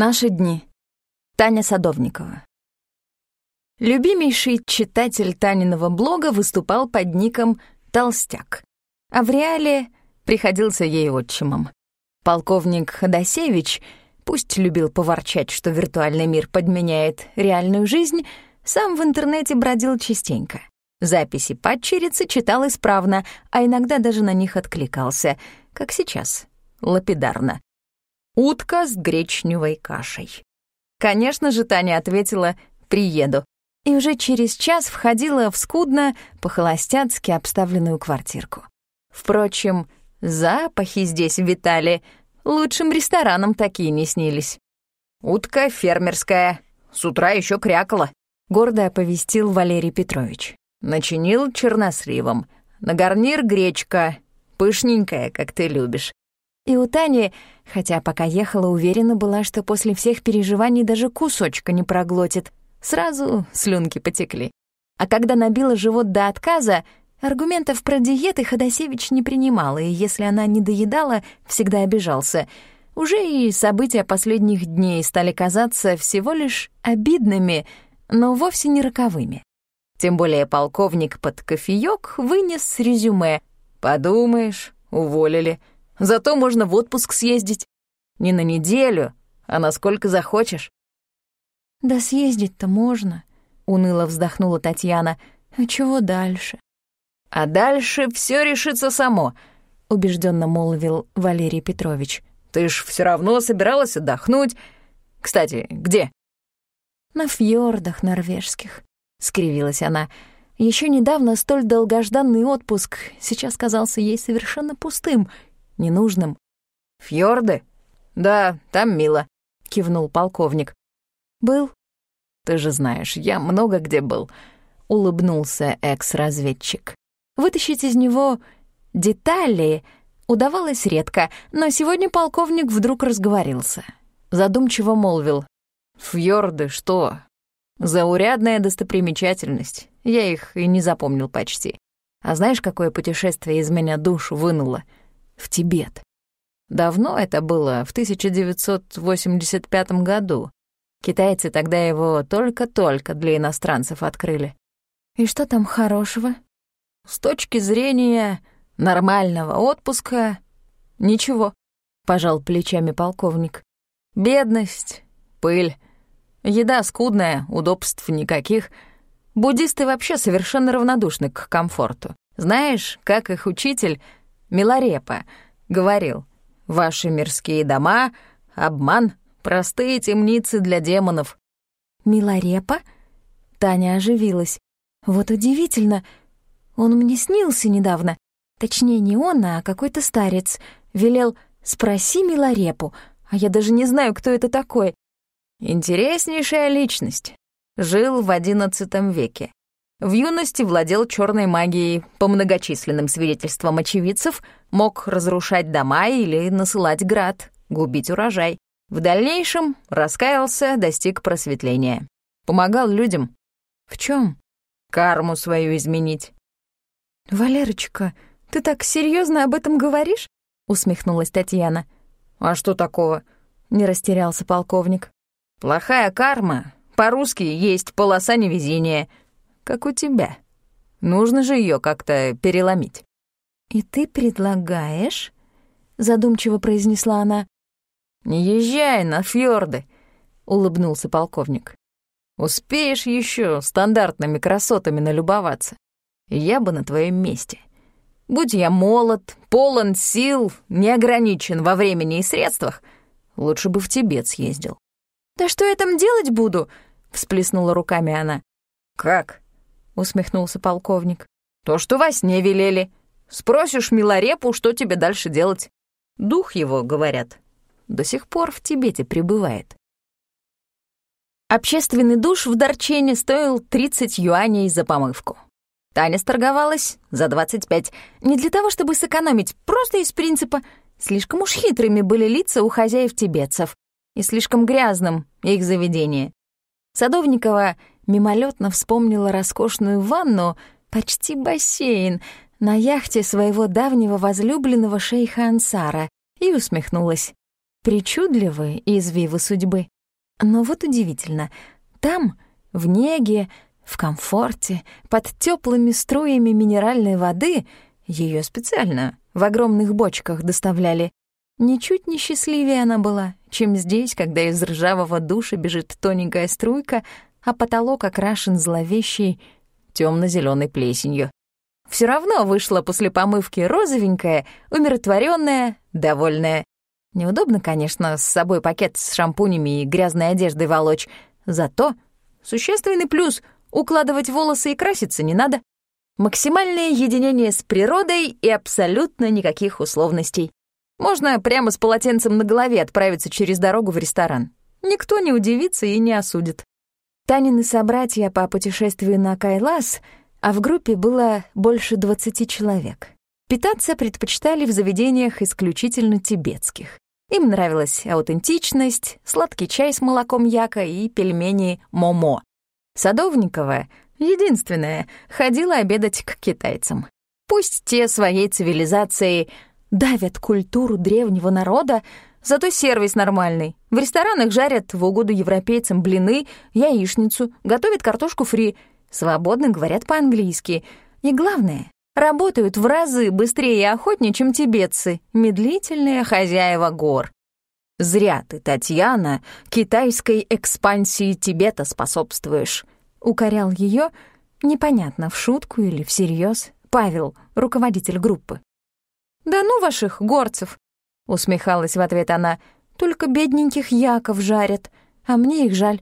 Наши дни. Таня Садовникова. Любимейший читатель Таниного блога выступал под ником «Толстяк», а в реале приходился ей отчимом. Полковник Ходосевич, пусть любил поворчать, что виртуальный мир подменяет реальную жизнь, сам в интернете бродил частенько. Записи падчерицы читал исправно, а иногда даже на них откликался, как сейчас, лапидарно. «Утка с гречневой кашей». Конечно же, Таня ответила «приеду», и уже через час входила в скудно, по-холостяцки обставленную квартирку. Впрочем, запахи здесь витали, лучшим ресторанам такие не снились. «Утка фермерская, с утра еще крякала», — гордо оповестил Валерий Петрович. Начинил черносливом. На гарнир гречка, пышненькая, как ты любишь. И у Тани, хотя пока ехала, уверена была, что после всех переживаний даже кусочка не проглотит. Сразу слюнки потекли. А когда набила живот до отказа, аргументов про диеты Ходосевич не принимал, и если она не доедала, всегда обижался. Уже и события последних дней стали казаться всего лишь обидными, но вовсе не роковыми. Тем более полковник под кофеёк вынес резюме. «Подумаешь, уволили. Зато можно в отпуск съездить. Не на неделю, а насколько захочешь». «Да съездить-то можно», — уныло вздохнула Татьяна. «А чего дальше?» «А дальше все решится само», — убежденно молвил Валерий Петрович. «Ты ж все равно собиралась отдохнуть. Кстати, где?» «На фьордах норвежских», — скривилась она. Еще недавно столь долгожданный отпуск сейчас казался ей совершенно пустым, ненужным. «Фьорды? Да, там мило», — кивнул полковник. «Был?» «Ты же знаешь, я много где был», — улыбнулся экс-разведчик. Вытащить из него детали удавалось редко, но сегодня полковник вдруг разговорился. Задумчиво молвил. «Фьорды что? Заурядная достопримечательность. Я их и не запомнил почти. А знаешь, какое путешествие из меня душу вынуло? В Тибет. Давно это было, в 1985 году. Китайцы тогда его только-только для иностранцев открыли. И что там хорошего? С точки зрения нормального отпуска — ничего, — пожал плечами полковник. Бедность, пыль, Еда скудная, удобств никаких. Буддисты вообще совершенно равнодушны к комфорту. Знаешь, как их учитель, Миларепа, говорил, «Ваши мирские дома — обман, простые темницы для демонов». «Миларепа?» Таня оживилась. «Вот удивительно. Он мне снился недавно. Точнее, не он, а какой-то старец. Велел «Спроси Миларепу», а я даже не знаю, кто это такой. Интереснейшая личность. Жил в XI веке. В юности владел черной магией, по многочисленным свидетельствам очевидцев, мог разрушать дома или насылать град, губить урожай. В дальнейшем раскаялся, достиг просветления. Помогал людям. В чем? Карму свою изменить. «Валерочка, ты так серьезно об этом говоришь?» — усмехнулась Татьяна. «А что такого?» — не растерялся полковник. Плохая карма, по-русски есть полоса невезения, как у тебя. Нужно же ее как-то переломить. «И ты предлагаешь?» — задумчиво произнесла она. «Не езжай на фьорды», — улыбнулся полковник. «Успеешь еще стандартными красотами налюбоваться. Я бы на твоем месте. Будь я молод, полон сил, не ограничен во времени и средствах, лучше бы в Тибет съездил. «Да что я там делать буду?» — всплеснула руками она. «Как?» — усмехнулся полковник. «То, что во сне велели. Спросишь Милорепу, что тебе дальше делать. Дух его, говорят, до сих пор в Тибете пребывает». Общественный душ в Дарчене стоил 30 юаней за помывку. Таня сторговалась за 25. Не для того, чтобы сэкономить, просто из принципа. Слишком уж хитрыми были лица у хозяев тибетцев и слишком грязным их заведение. Садовникова мимолетно вспомнила роскошную ванну, почти бассейн, на яхте своего давнего возлюбленного шейха Ансара и усмехнулась. причудливые извивы судьбы. Но вот удивительно, там, в неге, в комфорте, под теплыми струями минеральной воды, ее специально в огромных бочках доставляли, ничуть не счастливее она была, чем здесь, когда из ржавого душа бежит тоненькая струйка, а потолок окрашен зловещей темно зеленой плесенью. Все равно вышла после помывки розовенькая, умиротворенная, довольная. Неудобно, конечно, с собой пакет с шампунями и грязной одеждой волочь. Зато существенный плюс — укладывать волосы и краситься не надо. Максимальное единение с природой и абсолютно никаких условностей. Можно прямо с полотенцем на голове отправиться через дорогу в ресторан. Никто не удивится и не осудит. Танины собратья по путешествию на Кайлас, а в группе было больше 20 человек. Питаться предпочитали в заведениях исключительно тибетских. Им нравилась аутентичность, сладкий чай с молоком яка и пельмени момо. Садовникова, единственная, ходила обедать к китайцам. Пусть те своей цивилизацией давят культуру древнего народа, зато сервис нормальный. В ресторанах жарят в угоду европейцам блины, яичницу, готовят картошку фри, свободно говорят по-английски. И главное, работают в разы быстрее и охотнее, чем тибетцы, медлительные хозяева гор. «Зря ты, Татьяна, китайской экспансии Тибета способствуешь», — укорял ее, непонятно, в шутку или всерьез, Павел, руководитель группы. «Да ну ваших горцев!» — усмехалась в ответ она. «Только бедненьких яков жарят, а мне их жаль.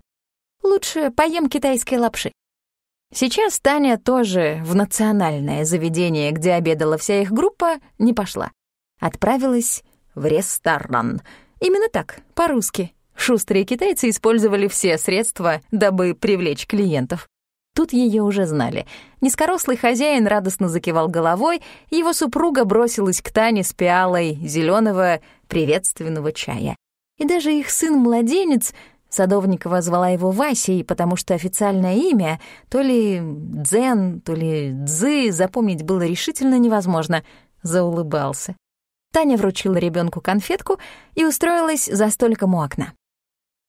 Лучше поем китайской лапши». Сейчас Таня тоже в национальное заведение, где обедала вся их группа, не пошла. Отправилась в ресторан. Именно так, по-русски. Шустрые китайцы использовали все средства, дабы привлечь клиентов. Тут ее уже знали. Низкорослый хозяин радостно закивал головой, его супруга бросилась к Тане с пиалой зеленого приветственного чая. И даже их сын-младенец Садовникова звала его Васей, потому что официальное имя, то ли Дзен, то ли Дзы, запомнить было решительно невозможно, заулыбался. Таня вручила ребенку конфетку и устроилась за столиком у окна.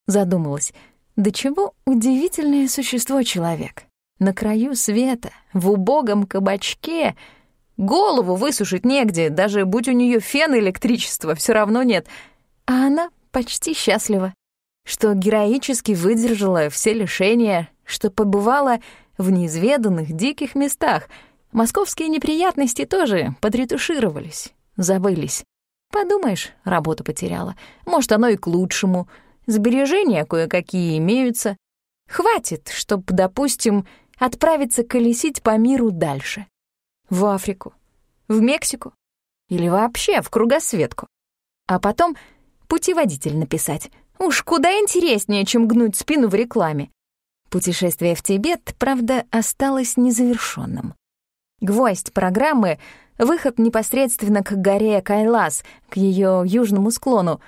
Задумалась, до чего удивительное существо человек. На краю света, в убогом кабачке, голову высушить негде, даже будь у нее фен и электричество, все равно нет. А она почти счастлива что героически выдержала все лишения, что побывала в неизведанных диких местах. Московские неприятности тоже подретушировались, забылись. Подумаешь, работу потеряла. Может, оно и к лучшему. Сбережения кое-какие имеются. Хватит, чтоб, допустим, отправиться колесить по миру дальше. В Африку, в Мексику или вообще в кругосветку. А потом путеводитель написать — Уж куда интереснее, чем гнуть спину в рекламе. Путешествие в Тибет, правда, осталось незавершенным. Гвоздь программы — выход непосредственно к горе Кайлас, к ее южному склону,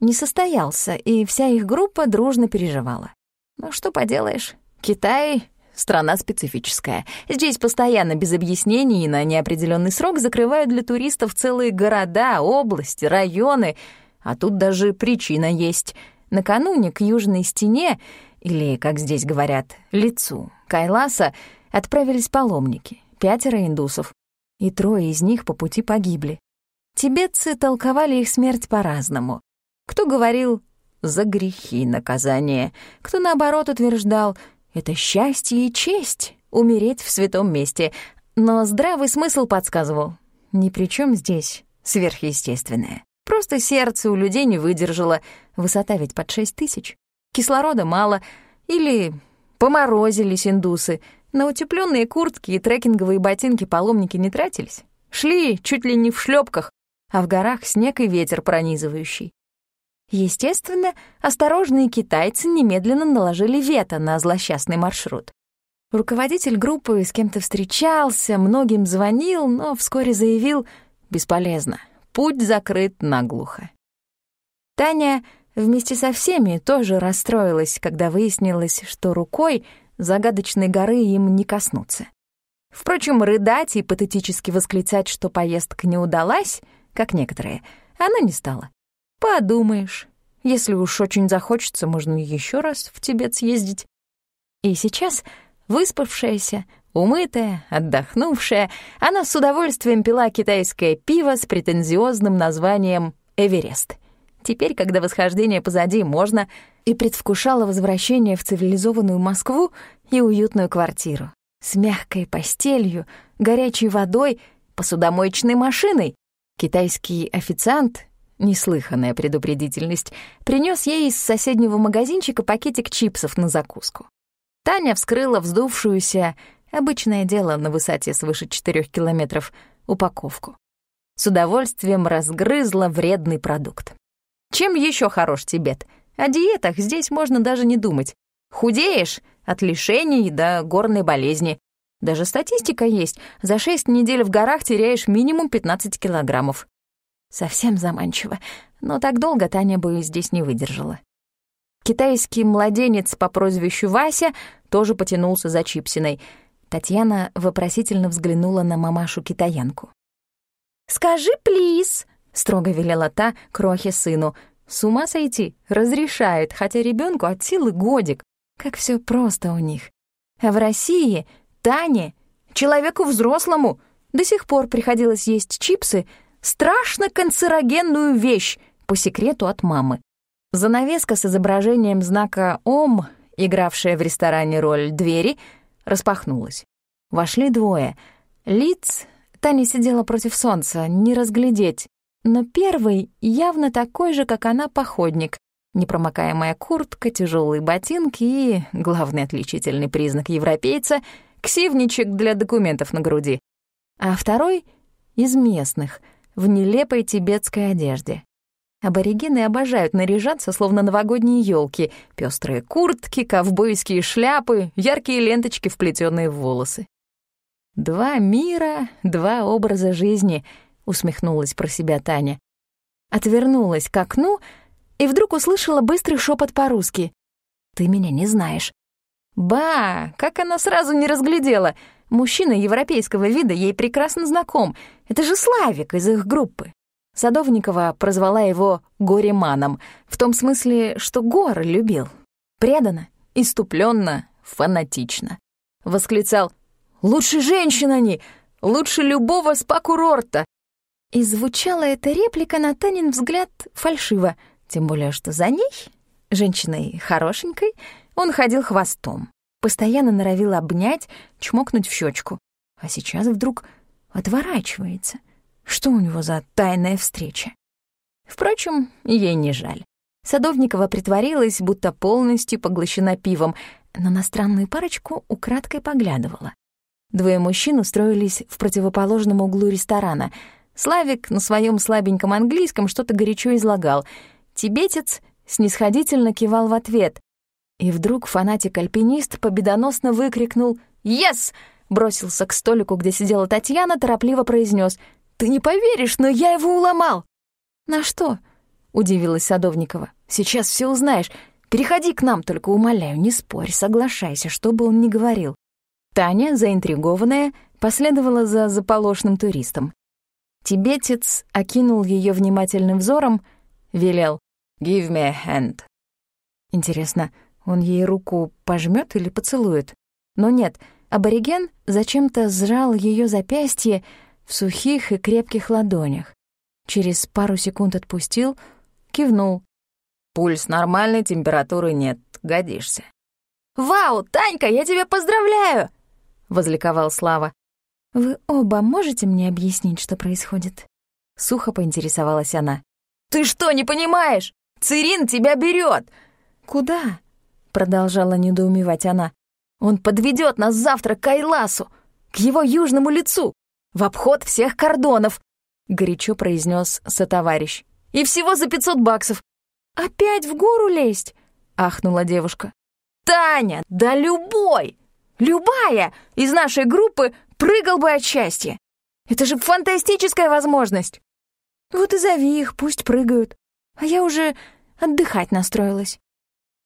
не состоялся, и вся их группа дружно переживала. Ну что поделаешь, Китай — страна специфическая. Здесь постоянно без объяснений и на неопределенный срок закрывают для туристов целые города, области, районы, а тут даже причина есть — Накануне к южной стене, или, как здесь говорят, лицу Кайласа, отправились паломники, пятеро индусов, и трое из них по пути погибли. Тибетцы толковали их смерть по-разному. Кто говорил «за грехи наказание», кто, наоборот, утверждал «это счастье и честь умереть в святом месте», но здравый смысл подсказывал «ни при чем здесь сверхъестественное». Просто сердце у людей не выдержало. Высота ведь под шесть тысяч. Кислорода мало. Или поморозились индусы. На утепленные куртки и трекинговые ботинки паломники не тратились. Шли чуть ли не в шлепках, а в горах снег и ветер пронизывающий. Естественно, осторожные китайцы немедленно наложили вето на злосчастный маршрут. Руководитель группы с кем-то встречался, многим звонил, но вскоре заявил «бесполезно, Путь закрыт наглухо. Таня вместе со всеми тоже расстроилась, когда выяснилось, что рукой загадочной горы им не коснуться. Впрочем, рыдать и патетически восклицать, что поездка не удалась, как некоторые, она не стала. Подумаешь, если уж очень захочется, можно еще раз в Тибет съездить. И сейчас, выспавшаяся, умытая, отдохнувшая, она с удовольствием пила китайское пиво с претензиозным названием «Эверест». Теперь, когда восхождение позади, можно и предвкушала возвращение в цивилизованную Москву и уютную квартиру с мягкой постелью, горячей водой, посудомоечной машиной. Китайский официант неслыханная предупредительность, принес ей из соседнего магазинчика пакетик чипсов на закуску. Таня вскрыла вздувшуюся, обычное дело на высоте свыше 4 километров, упаковку. С удовольствием разгрызла вредный продукт. Чем еще хорош Тибет? О диетах здесь можно даже не думать. Худеешь от лишений до горной болезни. Даже статистика есть. За 6 недель в горах теряешь минимум 15 килограммов. Совсем заманчиво, но так долго Таня бы здесь не выдержала. Китайский младенец по прозвищу Вася тоже потянулся за чипсиной. Татьяна вопросительно взглянула на мамашу-китаянку. «Скажи, плиз!» — строго велела та крохе сыну. «С ума сойти! Разрешает, хотя ребенку от силы годик. Как все просто у них. А в России Тане, человеку взрослому, до сих пор приходилось есть чипсы — страшно канцерогенную вещь, по секрету от мамы. Занавеска с изображением знака «Ом», игравшая в ресторане роль двери, распахнулась. Вошли двое. Лиц Таня сидела против солнца, не разглядеть. Но первый явно такой же, как она, походник. Непромокаемая куртка, тяжелые ботинки и, главный отличительный признак европейца, ксивничек для документов на груди. А второй — из местных — в нелепой тибетской одежде. Аборигены обожают наряжаться, словно новогодние елки, пестрые куртки, ковбойские шляпы, яркие ленточки, вплетенные в волосы. «Два мира, два образа жизни», — усмехнулась про себя Таня. Отвернулась к окну и вдруг услышала быстрый шепот по-русски. «Ты меня не знаешь». «Ба, как она сразу не разглядела!» Мужчина европейского вида ей прекрасно знаком. Это же Славик из их группы. Садовникова прозвала его Гореманом, в том смысле, что горы любил. Преданно, иступленно, фанатично. Восклицал «Лучше женщин они! Лучше любого спа-курорта!» И звучала эта реплика на Танин взгляд фальшиво, тем более что за ней, женщиной хорошенькой, он ходил хвостом постоянно норовил обнять, чмокнуть в щечку. А сейчас вдруг отворачивается. Что у него за тайная встреча? Впрочем, ей не жаль. Садовникова притворилась, будто полностью поглощена пивом, но на странную парочку украдкой поглядывала. Двое мужчин устроились в противоположном углу ресторана. Славик на своем слабеньком английском что-то горячо излагал. Тибетец снисходительно кивал в ответ, и вдруг фанатик-альпинист победоносно выкрикнул «Yes!», бросился к столику, где сидела Татьяна, торопливо произнес «Ты не поверишь, но я его уломал!» «На что?» — удивилась Садовникова. «Сейчас все узнаешь. Переходи к нам, только умоляю, не спорь, соглашайся, что бы он ни говорил». Таня, заинтригованная, последовала за заполошным туристом. Тибетец окинул ее внимательным взором, велел «Give me a hand». Интересно, он ей руку пожмет или поцелует? Но нет, абориген зачем-то сжал ее запястье в сухих и крепких ладонях. Через пару секунд отпустил, кивнул. «Пульс нормальной, температуры нет, годишься». «Вау, Танька, я тебя поздравляю!» — возликовал Слава. «Вы оба можете мне объяснить, что происходит?» Сухо поинтересовалась она. «Ты что, не понимаешь? Цирин тебя берет!» «Куда?» Продолжала недоумевать она. Он подведет нас завтра к Айласу, к его южному лицу, в обход всех кордонов, горячо произнес сотоварищ. И всего за пятьсот баксов. Опять в гору лезть? ахнула девушка. Таня, да любой, любая из нашей группы прыгал бы от счастья. Это же фантастическая возможность. Вот и зови их, пусть прыгают. А я уже отдыхать настроилась.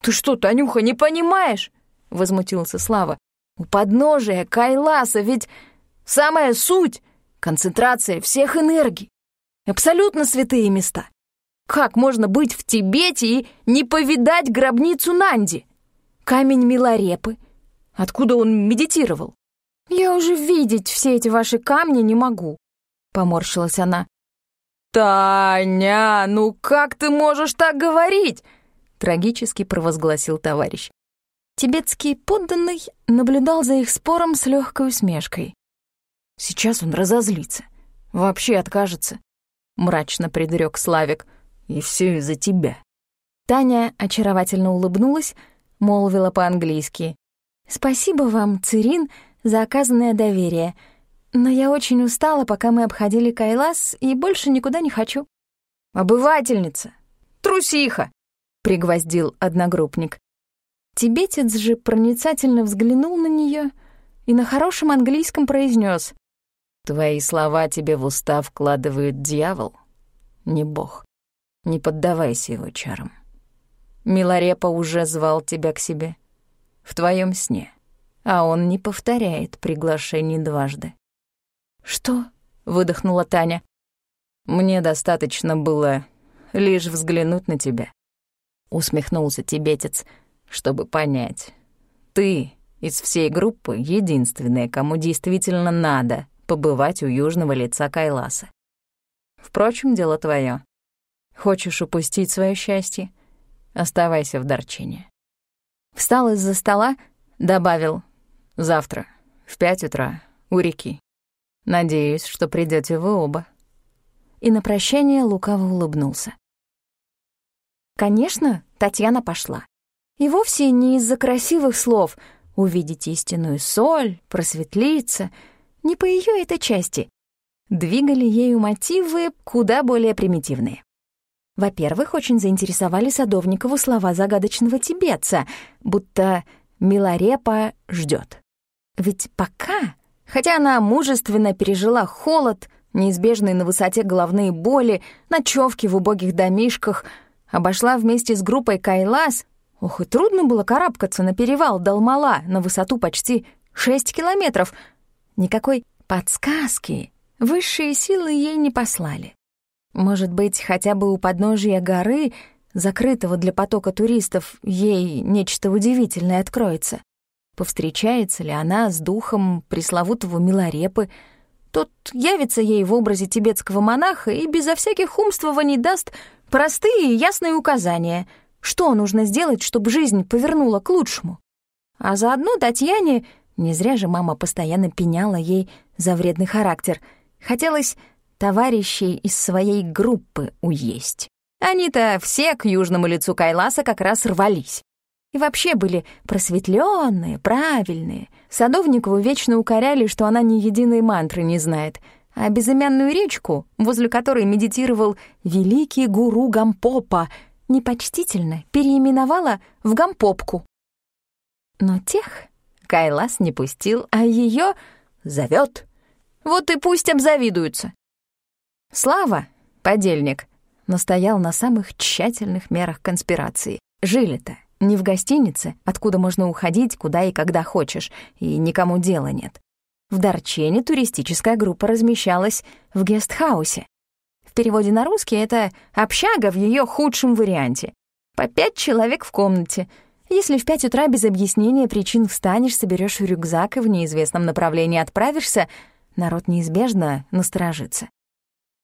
«Ты что, Танюха, не понимаешь?» — возмутился Слава. «У подножия Кайласа ведь самая суть — концентрация всех энергий. Абсолютно святые места. Как можно быть в Тибете и не повидать гробницу Нанди? Камень Миларепы. Откуда он медитировал? «Я уже видеть все эти ваши камни не могу», — поморщилась она. «Таня, ну как ты можешь так говорить?» — трагически провозгласил товарищ. Тибетский подданный наблюдал за их спором с легкой усмешкой. «Сейчас он разозлится, вообще откажется», — мрачно предрек Славик. «И все из-за тебя». Таня очаровательно улыбнулась, молвила по-английски. «Спасибо вам, Цирин, за оказанное доверие. Но я очень устала, пока мы обходили Кайлас, и больше никуда не хочу». «Обывательница! Трусиха!» — пригвоздил одногруппник. Тибетец же проницательно взглянул на нее и на хорошем английском произнес: «Твои слова тебе в уста вкладывает дьявол, не бог. Не поддавайся его чарам. Миларепа уже звал тебя к себе. В твоем сне а он не повторяет приглашений дважды. «Что?» — выдохнула Таня. «Мне достаточно было лишь взглянуть на тебя», — усмехнулся тибетец, чтобы понять. «Ты из всей группы единственная, кому действительно надо побывать у южного лица Кайласа. Впрочем, дело твое. Хочешь упустить свое счастье? Оставайся в Дарчине». Встал из-за стола, добавил Завтра, в пять утра, у реки. Надеюсь, что придете вы оба». И на прощание лукаво улыбнулся. Конечно, Татьяна пошла. И вовсе не из-за красивых слов «увидеть истинную соль», «просветлиться», не по ее этой части. Двигали ею мотивы куда более примитивные. Во-первых, очень заинтересовали Садовникову слова загадочного тибетца, будто «Миларепа ждет. Ведь пока, хотя она мужественно пережила холод, неизбежные на высоте головные боли, ночевки в убогих домишках, обошла вместе с группой Кайлас, ох, и трудно было карабкаться на перевал Далмала на высоту почти 6 километров. Никакой подсказки высшие силы ей не послали. Может быть, хотя бы у подножия горы, закрытого для потока туристов, ей нечто удивительное откроется. Повстречается ли она с духом пресловутого Миларепы, тот явится ей в образе тибетского монаха и безо всяких умствований даст простые и ясные указания, что нужно сделать, чтобы жизнь повернула к лучшему. А заодно Татьяне, не зря же мама постоянно пеняла ей за вредный характер, хотелось товарищей из своей группы уесть. Они-то все к южному лицу Кайласа как раз рвались. И вообще были просветленные, правильные. Садовникову вечно укоряли, что она ни единой мантры не знает, а безымянную речку, возле которой медитировал великий гуру Гампопа, непочтительно переименовала в Гампопку. Но тех Кайлас не пустил, а ее зовет. Вот и пусть обзавидуются. Слава, подельник, настоял на самых тщательных мерах конспирации. Жили-то не в гостинице, откуда можно уходить куда и когда хочешь, и никому дела нет. В Дарчене туристическая группа размещалась в гестхаусе. В переводе на русский это общага в ее худшем варианте. По пять человек в комнате. Если в пять утра без объяснения причин встанешь, соберешь рюкзак и в неизвестном направлении отправишься, народ неизбежно насторожится.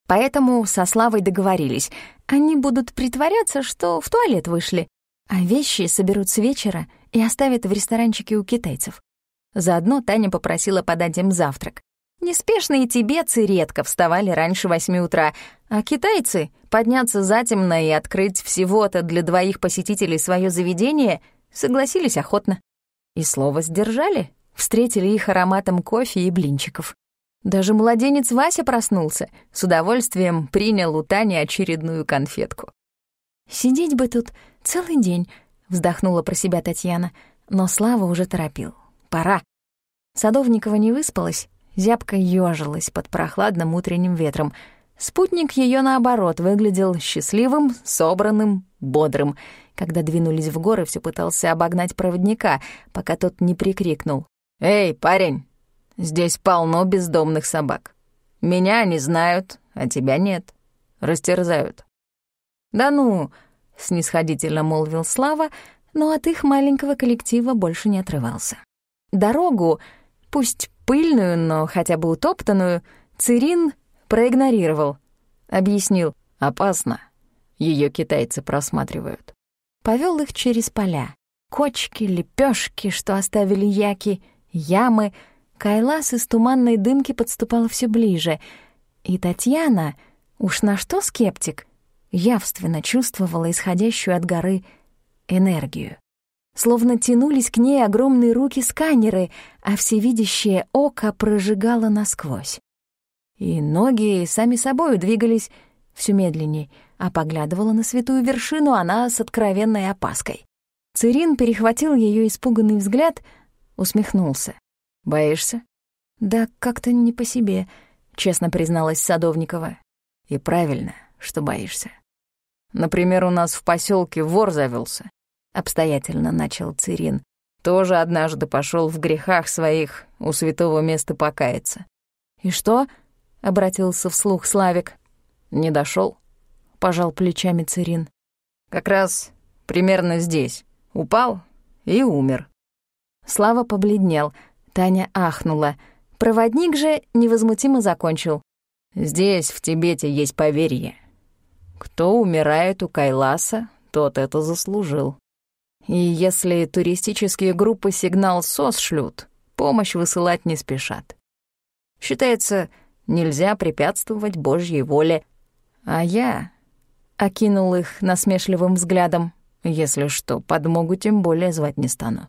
Поэтому со Славой договорились. Они будут притворяться, что в туалет вышли, а вещи соберут с вечера и оставят в ресторанчике у китайцев. Заодно Таня попросила подать им завтрак. Неспешные тибетцы редко вставали раньше восьми утра, а китайцы подняться затемно и открыть всего-то для двоих посетителей свое заведение согласились охотно. И слово сдержали, встретили их ароматом кофе и блинчиков. Даже младенец Вася проснулся, с удовольствием принял у Тани очередную конфетку. «Сидеть бы тут целый день», — вздохнула про себя Татьяна, но Слава уже торопил. «Пора». Садовникова не выспалась, зябко ёжилась под прохладным утренним ветром. Спутник ее наоборот, выглядел счастливым, собранным, бодрым. Когда двинулись в горы, все пытался обогнать проводника, пока тот не прикрикнул. «Эй, парень, здесь полно бездомных собак. Меня они знают, а тебя нет. Растерзают». «Да ну!» — снисходительно молвил Слава, но от их маленького коллектива больше не отрывался. Дорогу, пусть пыльную, но хотя бы утоптанную, Цирин проигнорировал. Объяснил «опасно». Ее китайцы просматривают. Повел их через поля. Кочки, лепешки, что оставили яки, ямы. Кайлас из туманной дымки подступал все ближе. И Татьяна, уж на что скептик, явственно чувствовала исходящую от горы энергию. Словно тянулись к ней огромные руки-сканеры, а всевидящее око прожигало насквозь. И ноги сами собой двигались все медленней, а поглядывала на святую вершину она с откровенной опаской. Цирин перехватил ее испуганный взгляд, усмехнулся. «Боишься?» «Да как-то не по себе», — честно призналась Садовникова. «И правильно, что боишься. Например, у нас в поселке вор завелся обстоятельно начал Цирин, тоже однажды пошел в грехах своих у святого места покаяться. «И что?» — обратился вслух Славик. «Не дошел, пожал плечами Цирин. «Как раз примерно здесь. Упал и умер». Слава побледнел, Таня ахнула. Проводник же невозмутимо закончил. «Здесь, в Тибете, есть поверье. Кто умирает у Кайласа, тот это заслужил». И если туристические группы сигнал СОС шлют, помощь высылать не спешат. Считается, нельзя препятствовать Божьей воле. А я окинул их насмешливым взглядом. Если что, подмогу тем более звать не стану.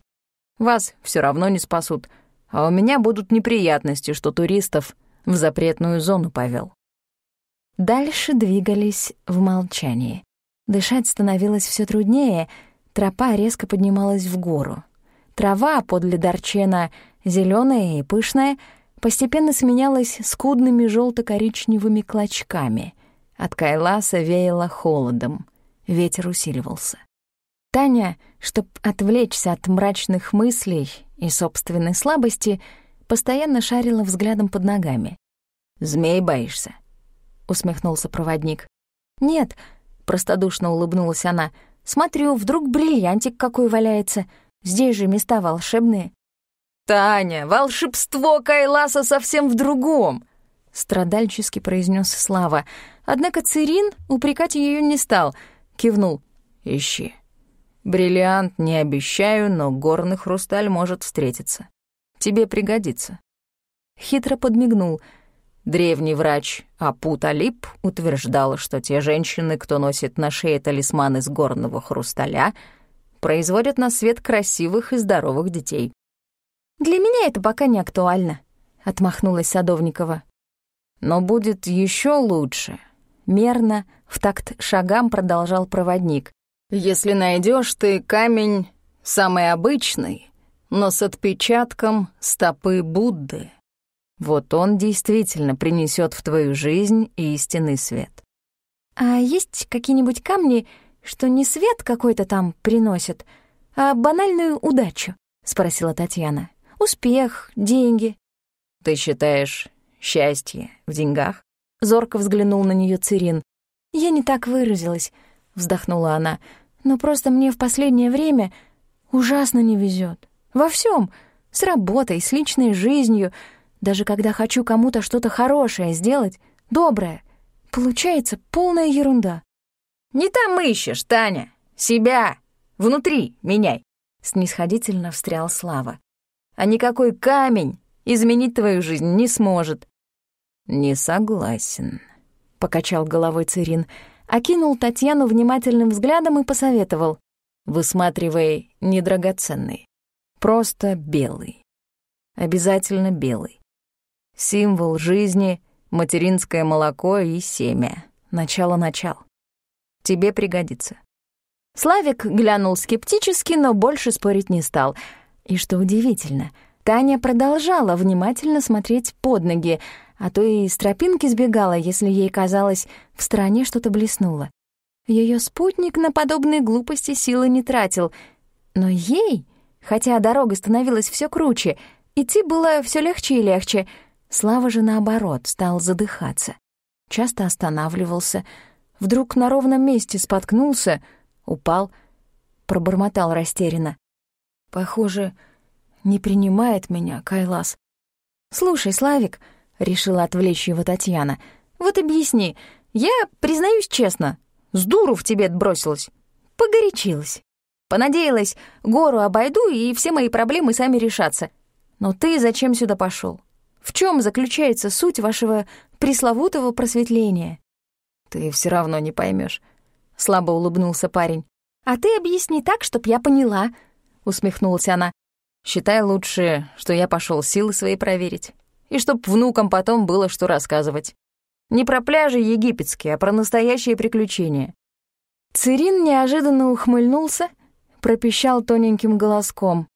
Вас все равно не спасут, а у меня будут неприятности, что туристов в запретную зону повел. Дальше двигались в молчании. Дышать становилось все труднее — Тропа резко поднималась в гору. Трава подле Дорчена, зеленая и пышная, постепенно сменялась скудными желто коричневыми клочками. От Кайласа веяло холодом. Ветер усиливался. Таня, чтоб отвлечься от мрачных мыслей и собственной слабости, постоянно шарила взглядом под ногами. «Змей боишься?» — усмехнулся проводник. «Нет», — простодушно улыбнулась она, — Смотрю, вдруг бриллиантик какой валяется. Здесь же места волшебные. «Таня, волшебство Кайласа совсем в другом!» — страдальчески произнес Слава. Однако Цирин упрекать ее не стал, кивнул. «Ищи. Бриллиант не обещаю, но горный хрусталь может встретиться. Тебе пригодится». Хитро подмигнул — Древний врач Апут Алип утверждал, что те женщины, кто носит на шее талисман из горного хрусталя, производят на свет красивых и здоровых детей. «Для меня это пока не актуально», — отмахнулась Садовникова. «Но будет еще лучше», — мерно, в такт шагам продолжал проводник. «Если найдешь ты камень самый обычный, но с отпечатком стопы Будды». Вот он действительно принесет в твою жизнь истинный свет. А есть какие-нибудь камни, что не свет какой-то там приносят, а банальную удачу? спросила Татьяна. Успех, деньги. Ты считаешь счастье в деньгах? Зорко взглянул на нее Цирин. Я не так выразилась, вздохнула она. Но просто мне в последнее время ужасно не везет. Во всем, с работой, с личной жизнью — даже когда хочу кому-то что-то хорошее сделать, доброе, получается полная ерунда. «Не там ищешь, Таня! Себя! Внутри меняй!» Снисходительно встрял Слава. «А никакой камень изменить твою жизнь не сможет». «Не согласен», — покачал головой Цирин, окинул Татьяну внимательным взглядом и посоветовал. «Высматривай недрагоценный, просто белый. Обязательно белый. Символ жизни, материнское молоко и семя. Начало-начал. Тебе пригодится. Славик глянул скептически, но больше спорить не стал. И что удивительно, Таня продолжала внимательно смотреть под ноги, а то и с тропинки сбегала, если ей казалось, в стороне что-то блеснуло. Ее спутник на подобные глупости силы не тратил, но ей, хотя дорога становилась все круче, идти было все легче и легче — Слава же, наоборот, стал задыхаться. Часто останавливался, Вдруг на ровном месте споткнулся, упал, пробормотал растерянно. Похоже, не принимает меня Кайлас. «Слушай, Славик», — решила отвлечь его Татьяна, — «вот объясни, я, признаюсь честно, с дуру в тебе бросилась, погорячилась. Понадеялась, гору обойду, и все мои проблемы сами решатся. Но ты зачем сюда пошел? В чем заключается суть вашего пресловутого просветления?» «Ты все равно не поймешь, слабо улыбнулся парень. «А ты объясни так, чтоб я поняла», — усмехнулась она. «Считай лучше, что я пошел силы свои проверить, и чтоб внукам потом было что рассказывать. Не про пляжи египетские, а про настоящие приключения». Цирин неожиданно ухмыльнулся, пропищал тоненьким голоском.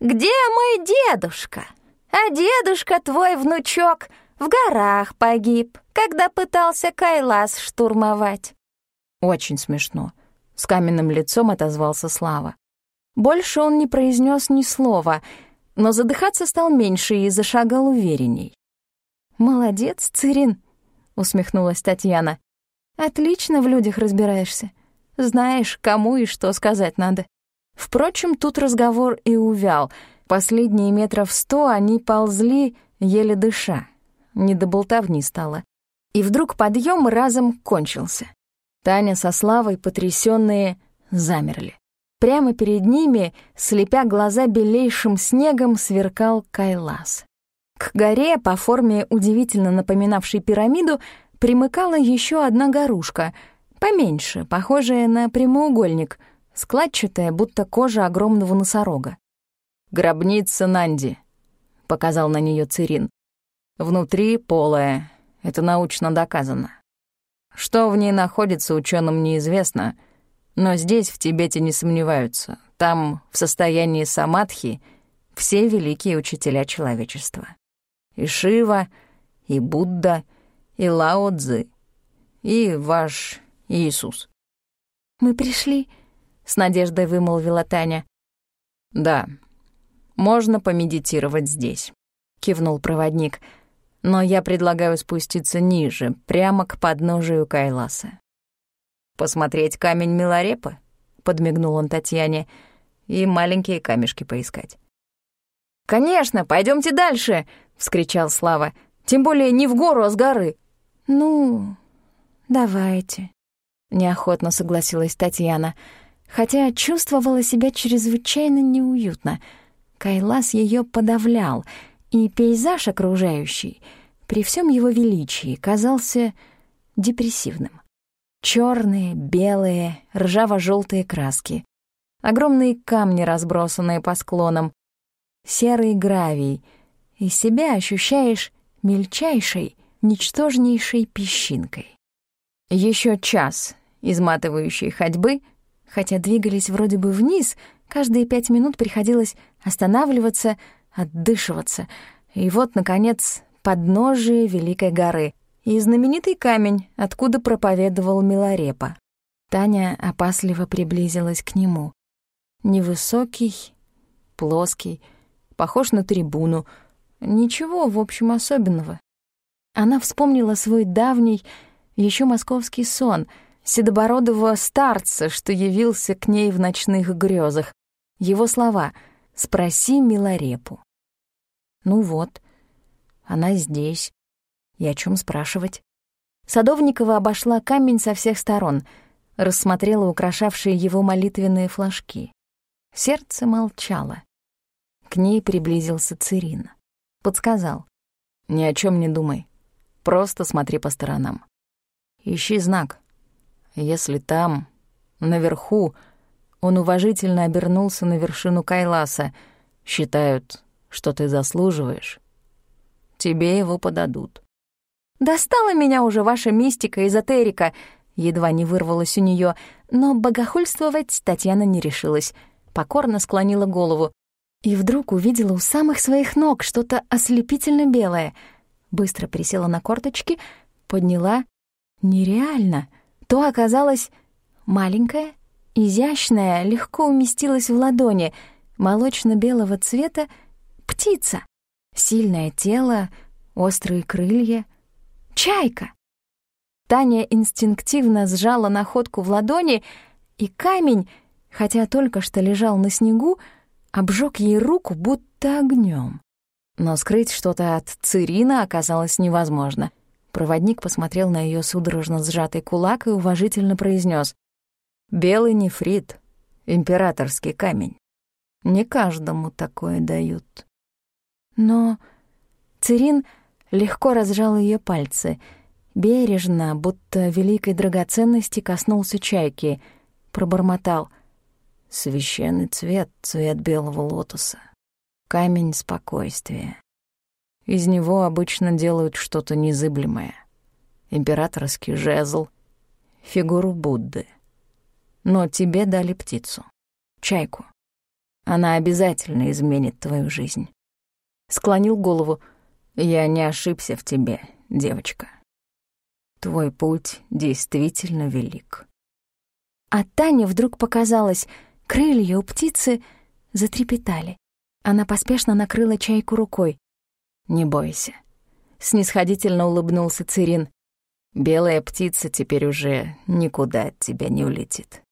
«Где мой дедушка? А дедушка твой внучок в горах погиб, когда пытался Кайлас штурмовать». «Очень смешно», — с каменным лицом отозвался Слава. Больше он не произнес ни слова, но задыхаться стал меньше и зашагал уверенней. «Молодец, Цирин», — усмехнулась Татьяна. «Отлично в людях разбираешься. Знаешь, кому и что сказать надо». Впрочем, тут разговор и увял. Последние метров сто они ползли, еле дыша. Не до болтовни стало. И вдруг подъем разом кончился. Таня со Славой, потрясённые, замерли. Прямо перед ними, слепя глаза белейшим снегом, сверкал Кайлас. К горе, по форме удивительно напоминавшей пирамиду, примыкала еще одна горушка, поменьше, похожая на прямоугольник, складчатая, будто кожа огромного носорога. «Гробница Нанди», — показал на нее Цирин. «Внутри полая, это научно доказано. Что в ней находится, ученым неизвестно, но здесь, в Тибете, не сомневаются. Там, в состоянии самадхи, все великие учителя человечества. И Шива, и Будда, и Лао Цзы, и ваш Иисус. «Мы пришли», — с надеждой вымолвила Таня. «Да, можно помедитировать здесь», — кивнул проводник, — но я предлагаю спуститься ниже, прямо к подножию Кайласа. «Посмотреть камень Миларепы?» — подмигнул он Татьяне, «и маленькие камешки поискать». «Конечно, пойдемте дальше!» — вскричал Слава. «Тем более не в гору, а с горы». «Ну, давайте», — неохотно согласилась Татьяна, хотя чувствовала себя чрезвычайно неуютно. Кайлас ее подавлял — и пейзаж окружающий, при всем его величии, казался депрессивным. Черные, белые, ржаво-желтые краски, огромные камни, разбросанные по склонам, серый гравий, и себя ощущаешь мельчайшей, ничтожнейшей песчинкой. Еще час изматывающей ходьбы, хотя двигались вроде бы вниз, каждые пять минут приходилось останавливаться, отдышиваться. И вот, наконец, подножие Великой горы и знаменитый камень, откуда проповедовал Миларепа. Таня опасливо приблизилась к нему. Невысокий, плоский, похож на трибуну. Ничего, в общем, особенного. Она вспомнила свой давний, еще московский сон, седобородого старца, что явился к ней в ночных грезах. Его слова «Спроси Миларепу». Ну вот, она здесь. И о чем спрашивать? Садовникова обошла камень со всех сторон, рассмотрела украшавшие его молитвенные флажки. Сердце молчало. К ней приблизился Цирин. Подсказал. «Ни о чем не думай. Просто смотри по сторонам. Ищи знак. Если там, наверху, он уважительно обернулся на вершину Кайласа, считают, что ты заслуживаешь, тебе его подадут. «Достала меня уже ваша мистика, эзотерика!» Едва не вырвалась у нее, но богохульствовать Татьяна не решилась. Покорно склонила голову. И вдруг увидела у самых своих ног что-то ослепительно белое. Быстро присела на корточки, подняла. Нереально. То оказалось маленькое, изящное, легко уместилось в ладони, молочно-белого цвета Птица. Сильное тело, острые крылья. Чайка. Таня инстинктивно сжала находку в ладони, и камень, хотя только что лежал на снегу, обжег ей руку будто огнем. Но скрыть что-то от Цирина оказалось невозможно. Проводник посмотрел на ее судорожно сжатый кулак и уважительно произнес: «Белый нефрит, императорский камень. Не каждому такое дают». Но Цирин легко разжал ее пальцы, бережно, будто великой драгоценности коснулся чайки, пробормотал «Священный цвет, цвет белого лотоса, камень спокойствия. Из него обычно делают что-то незыблемое. Императорский жезл, фигуру Будды. Но тебе дали птицу, чайку. Она обязательно изменит твою жизнь. Склонил голову. Я не ошибся в тебе, девочка. Твой путь действительно велик. А Тане вдруг показалось, крылья у птицы затрепетали. Она поспешно накрыла чайку рукой. «Не бойся», — снисходительно улыбнулся Цирин. «Белая птица теперь уже никуда от тебя не улетит».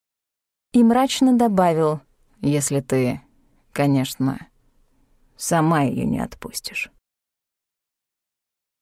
И мрачно добавил, «Если ты, конечно, сама ее не отпустишь».